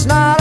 it's not